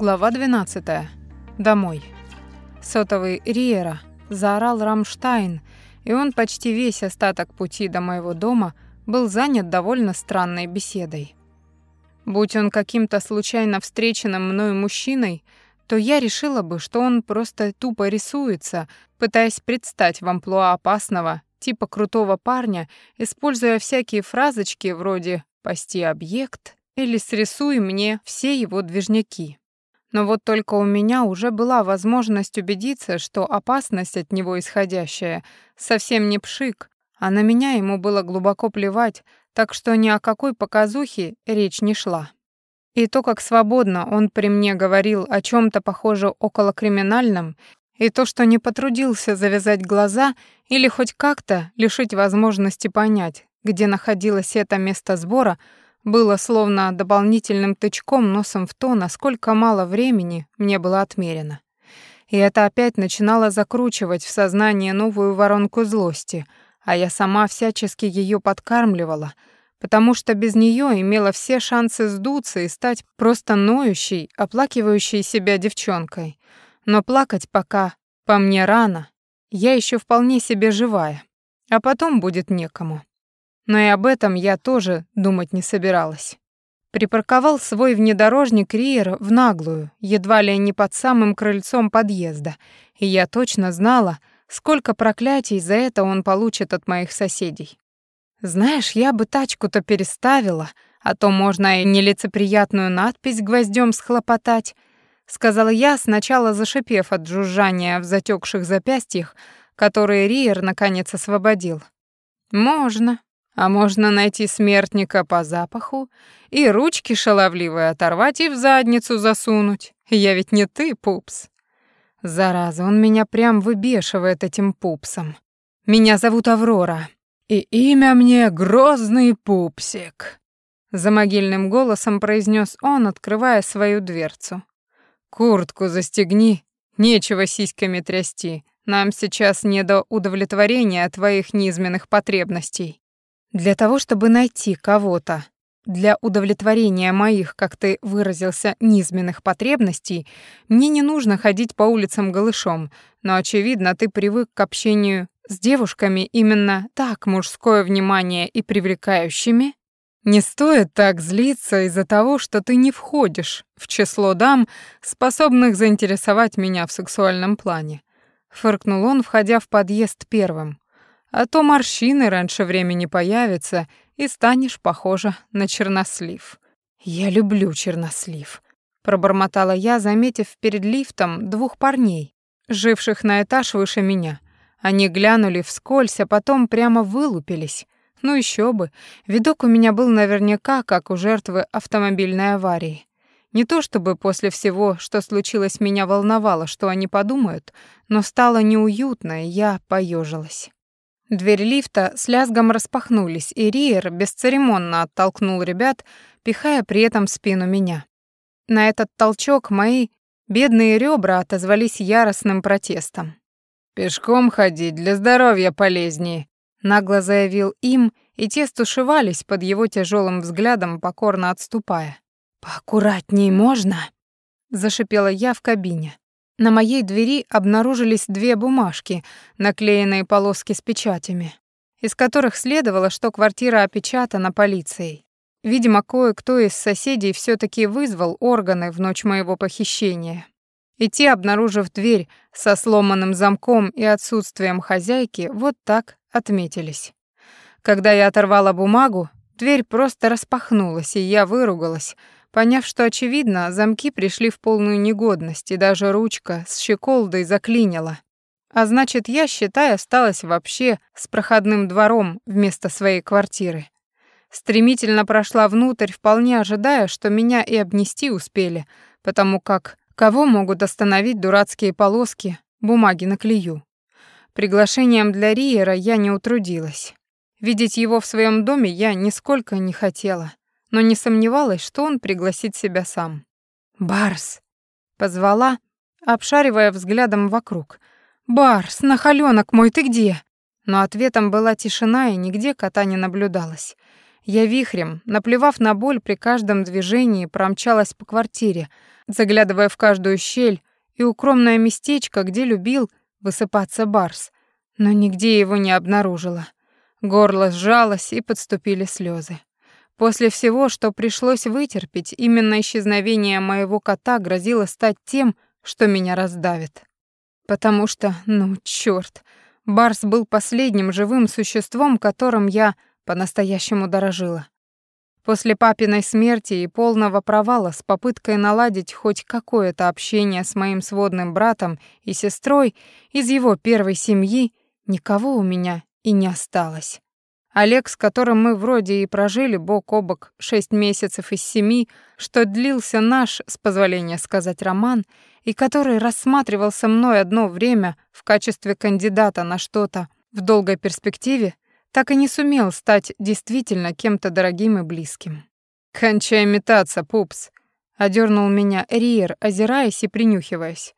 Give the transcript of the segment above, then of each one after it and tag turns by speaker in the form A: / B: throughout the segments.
A: Глава 12. Домой. Сотовый Риера заорал Рамштайн, и он почти весь остаток пути до моего дома был занят довольно странной беседой. Будь он каким-то случайно встреченным мной мужчиной, то я решила бы, что он просто тупо рисуется, пытаясь предстать в амплуа опасного, типа крутого парня, используя всякие фразочки вроде «пасти объект» или «срисуй мне все его движняки». Но вот только у меня уже была возможность убедиться, что опасность от него исходящая совсем не пшик, а на меня ему было глубоко плевать, так что ни о какой показухе речь не шла. И то, как свободно он при мне говорил о чем то похоже около криминальном, и то, что не потрудился завязать глаза или хоть как-то лишить возможности понять, где находилось это место сбора — было словно дополнительным тычком носом в то, насколько мало времени мне было отмерено. И это опять начинало закручивать в сознание новую воронку злости, а я сама всячески ее подкармливала, потому что без нее имела все шансы сдуться и стать просто ноющей, оплакивающей себя девчонкой. Но плакать пока по мне рано, я еще вполне себе живая, а потом будет некому. Но и об этом я тоже думать не собиралась. Припарковал свой внедорожник Риер в наглую, едва ли не под самым крыльцом подъезда, и я точно знала, сколько проклятий за это он получит от моих соседей. Знаешь, я бы тачку-то переставила, а то можно и нелицеприятную надпись гвоздем схлопотать, сказала я, сначала зашипев от жужжания в затекших запястьях, которые Риер наконец освободил. Можно, а можно найти смертника по запаху и ручки шаловливые оторвать и в задницу засунуть. Я ведь не ты, пупс. Зараза, он меня прям выбешивает этим пупсом. Меня зовут Аврора, и имя мне Грозный Пупсик. За могильным голосом произнес он, открывая свою дверцу. Куртку застегни, нечего сиськами трясти. Нам сейчас не до удовлетворения твоих низменных потребностей. Для того, чтобы найти кого-то для удовлетворения моих, как ты выразился, низменных потребностей, мне не нужно ходить по улицам голышом, но, очевидно, ты привык к общению с девушками именно так мужское внимание и привлекающими. Не стоит так злиться из-за того, что ты не входишь в число дам, способных заинтересовать меня в сексуальном плане. Фыркнул он, входя в подъезд первым. А то морщины раньше времени появятся, и станешь похожа на чернослив. Я люблю чернослив, пробормотала я, заметив перед лифтом двух парней, живших на этаж выше меня. Они глянули вскользь, а потом прямо вылупились. Ну еще бы, видок у меня был наверняка, как у жертвы автомобильной аварии. Не то чтобы после всего, что случилось, меня волновало, что они подумают, но стало неуютно, и я поежилась. Двери лифта с лязгом распахнулись, и Риер бесцеремонно оттолкнул ребят, пихая при этом спину меня. На этот толчок мои бедные ребра отозвались яростным протестом. «Пешком ходить для здоровья полезнее», — нагло заявил им, и те стушевались под его тяжелым взглядом, покорно отступая. «Поаккуратней можно?» — зашипела я в кабине. На моей двери обнаружились две бумажки, наклеенные полоски с печатями, из которых следовало, что квартира опечатана полицией. Видимо, кое-кто из соседей все таки вызвал органы в ночь моего похищения. И те, обнаружив дверь со сломанным замком и отсутствием хозяйки, вот так отметились. Когда я оторвала бумагу, дверь просто распахнулась, и я выругалась, поняв, что, очевидно, замки пришли в полную негодность, и даже ручка с щеколдой заклинила. А значит, я, считай, осталась вообще с проходным двором вместо своей квартиры. Стремительно прошла внутрь, вполне ожидая, что меня и обнести успели, потому как кого могут остановить дурацкие полоски бумаги на клею. Приглашением для Риера я не утрудилась. Видеть его в своем доме я нисколько не хотела но не сомневалась, что он пригласит себя сам. «Барс!» — позвала, обшаривая взглядом вокруг. «Барс, нахалёнок мой, ты где?» Но ответом была тишина, и нигде кота не наблюдалось. Я вихрем, наплевав на боль при каждом движении, промчалась по квартире, заглядывая в каждую щель и укромное местечко, где любил высыпаться Барс, но нигде его не обнаружила. Горло сжалось, и подступили слезы. После всего, что пришлось вытерпеть, именно исчезновение моего кота грозило стать тем, что меня раздавит. Потому что, ну, чёрт, Барс был последним живым существом, которым я по-настоящему дорожила. После папиной смерти и полного провала с попыткой наладить хоть какое-то общение с моим сводным братом и сестрой из его первой семьи, никого у меня и не осталось. Олег, с которым мы вроде и прожили бок о бок шесть месяцев из семи, что длился наш, с позволения сказать, роман, и который рассматривался мной одно время в качестве кандидата на что-то в долгой перспективе, так и не сумел стать действительно кем-то дорогим и близким. «Кончай метаться, пупс!» — одернул меня Риер, озираясь и принюхиваясь.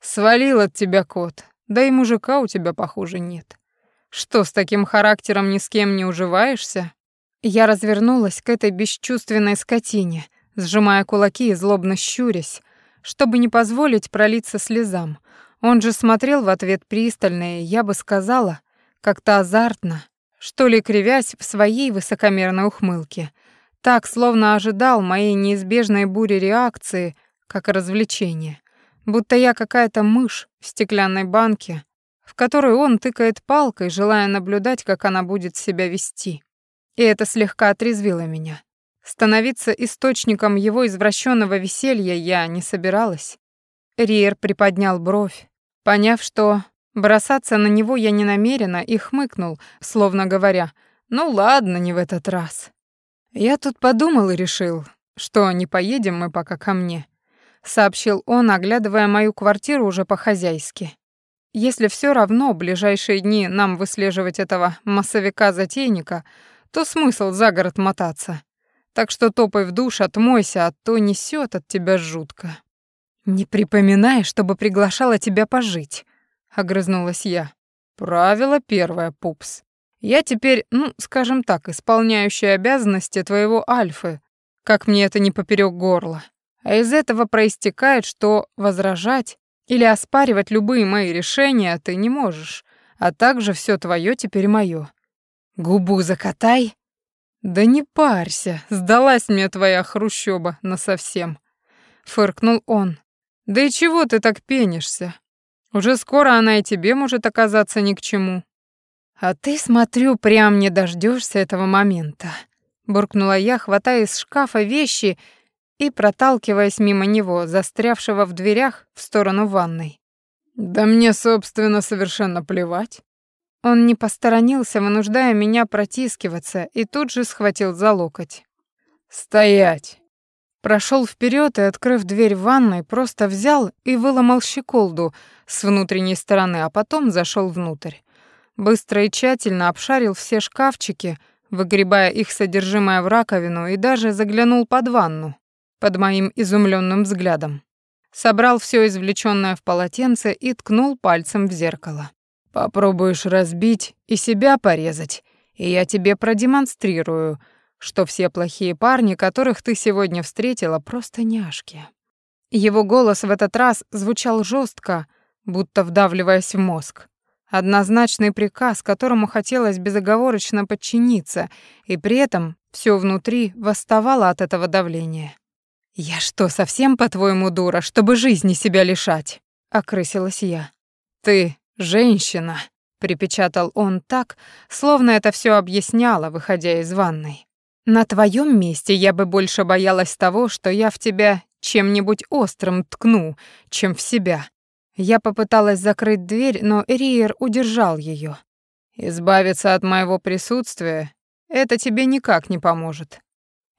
A: «Свалил от тебя кот, да и мужика у тебя, похоже, нет. Что, с таким характером ни с кем не уживаешься?» Я развернулась к этой бесчувственной скотине, сжимая кулаки и злобно щурясь, чтобы не позволить пролиться слезам. Он же смотрел в ответ пристально и, я бы сказала, как-то азартно, что ли кривясь в своей высокомерной ухмылке. Так, словно ожидал моей неизбежной бури реакции, как развлечение. Будто я какая-то мышь в стеклянной банке, в которую он тыкает палкой, желая наблюдать, как она будет себя вести. И это слегка отрезвило меня. Становиться источником его извращенного веселья я не собиралась. Риер приподнял бровь, поняв, что Бросаться на него я не намерена и хмыкнул, словно говоря, «Ну ладно, не в этот раз». «Я тут подумал и решил, что не поедем мы пока ко мне», — сообщил он, оглядывая мою квартиру уже по-хозяйски. «Если все равно ближайшие дни нам выслеживать этого массовика-затейника, то смысл за город мотаться. Так что топай в душ, отмойся, а то несет от тебя жутко». «Не припоминай, чтобы приглашала тебя пожить», огрызнулась я. Правило первое, пупс. Я теперь, ну, скажем так, исполняющая обязанности твоего альфы, как мне это не поперек горла. А из этого проистекает, что возражать или оспаривать любые мои решения ты не можешь, а также все твое теперь мое. Губу закатай. Да не парься, сдалась мне твоя хрущоба насовсем. Фыркнул он. Да и чего ты так пенишься? Уже скоро она и тебе может оказаться ни к чему. А ты, смотрю, прям не дождешься этого момента, буркнула я, хватая из шкафа вещи и проталкиваясь мимо него, застрявшего в дверях в сторону ванной. Да мне, собственно, совершенно плевать. Он не посторонился, вынуждая меня протискиваться, и тут же схватил за локоть. «Стоять!» Прошел вперед и, открыв дверь в ванной, просто взял и выломал щеколду с внутренней стороны, а потом зашел внутрь. Быстро и тщательно обшарил все шкафчики, выгребая их содержимое в раковину и даже заглянул под ванну под моим изумленным взглядом. Собрал все извлеченное в полотенце и ткнул пальцем в зеркало. «Попробуешь разбить и себя порезать, и я тебе продемонстрирую», что все плохие парни, которых ты сегодня встретила, просто няшки. Его голос в этот раз звучал жестко, будто вдавливаясь в мозг. Однозначный приказ, которому хотелось безоговорочно подчиниться, и при этом все внутри восставало от этого давления. «Я что, совсем, по-твоему, дура, чтобы жизни себя лишать?» — окрысилась я. «Ты женщина», — припечатал он так, словно это все объясняло, выходя из ванной. На твоем месте я бы больше боялась того, что я в тебя чем-нибудь острым ткну, чем в себя. Я попыталась закрыть дверь, но Риер удержал ее. Избавиться от моего присутствия это тебе никак не поможет.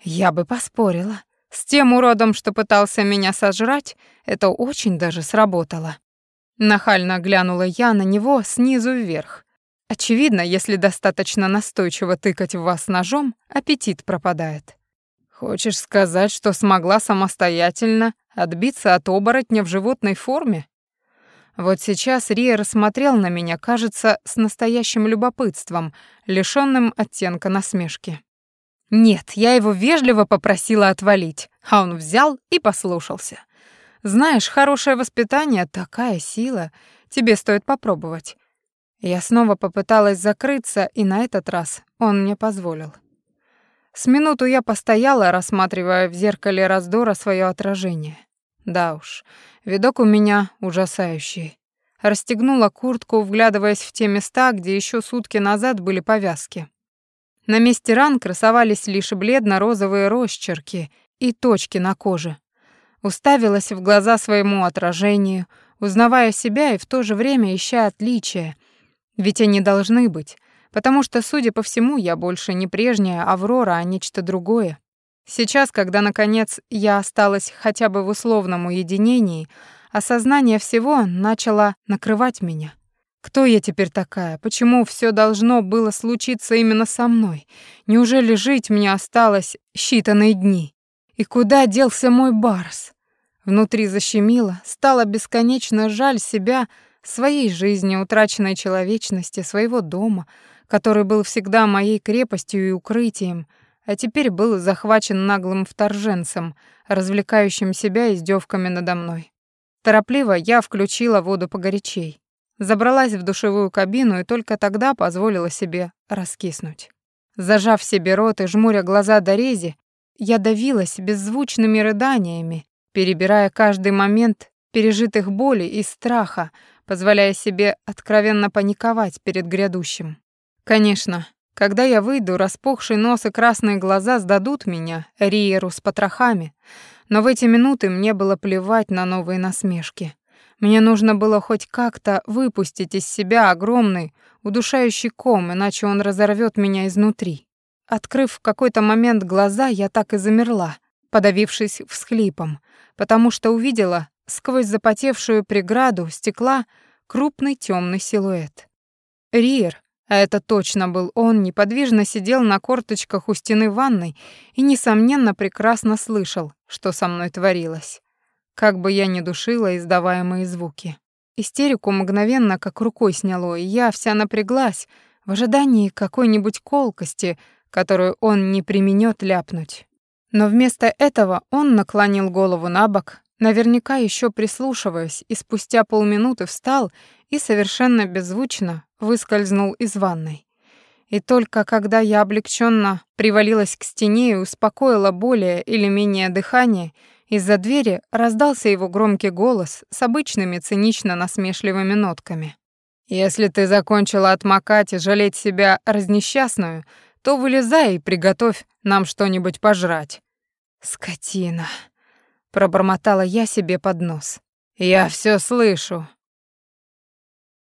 A: Я бы поспорила. С тем уродом, что пытался меня сожрать, это очень даже сработало. Нахально глянула я на него снизу вверх. Очевидно, если достаточно настойчиво тыкать в вас ножом, аппетит пропадает. Хочешь сказать, что смогла самостоятельно отбиться от оборотня в животной форме? Вот сейчас Рия рассмотрел на меня, кажется, с настоящим любопытством, лишённым оттенка насмешки. Нет, я его вежливо попросила отвалить, а он взял и послушался. Знаешь, хорошее воспитание — такая сила. Тебе стоит попробовать. Я снова попыталась закрыться, и на этот раз он мне позволил. С минуту я постояла, рассматривая в зеркале раздора свое отражение. Да уж, видок у меня ужасающий. Расстегнула куртку, вглядываясь в те места, где еще сутки назад были повязки. На месте ран красовались лишь бледно-розовые росчерки и точки на коже. Уставилась в глаза своему отражению, узнавая себя и в то же время ища отличия, ведь они должны быть, потому что, судя по всему, я больше не прежняя Аврора, а нечто другое. Сейчас, когда, наконец, я осталась хотя бы в условном уединении, осознание всего начало накрывать меня. Кто я теперь такая? Почему все должно было случиться именно со мной? Неужели жить мне осталось считанные дни? И куда делся мой Барс? Внутри защемило, стало бесконечно жаль себя, своей жизни, утраченной человечности, своего дома, который был всегда моей крепостью и укрытием, а теперь был захвачен наглым вторженцем, развлекающим себя издевками надо мной. Торопливо я включила воду погорячей. Забралась в душевую кабину и только тогда позволила себе раскиснуть. Зажав себе рот и жмуря глаза до рези, я давилась беззвучными рыданиями, перебирая каждый момент пережитых боли и страха, позволяя себе откровенно паниковать перед грядущим. Конечно, когда я выйду, распухший нос и красные глаза сдадут меня, Риеру с потрохами, но в эти минуты мне было плевать на новые насмешки. Мне нужно было хоть как-то выпустить из себя огромный, удушающий ком, иначе он разорвет меня изнутри. Открыв в какой-то момент глаза, я так и замерла, подавившись всхлипом, потому что увидела сквозь запотевшую преграду стекла крупный темный силуэт. Риер, а это точно был он, неподвижно сидел на корточках у стены ванной и, несомненно, прекрасно слышал, что со мной творилось как бы я ни душила издаваемые звуки. Истерику мгновенно как рукой сняло, и я вся напряглась в ожидании какой-нибудь колкости, которую он не применёт ляпнуть. Но вместо этого он наклонил голову на бок, наверняка еще прислушиваясь, и спустя полминуты встал и совершенно беззвучно выскользнул из ванной. И только когда я облегченно привалилась к стене и успокоила более или менее дыхание, из-за двери раздался его громкий голос с обычными цинично-насмешливыми нотками. «Если ты закончила отмокать и жалеть себя разнесчастную, то вылезай и приготовь нам что-нибудь пожрать». «Скотина», — пробормотала я себе под нос. «Я все слышу»,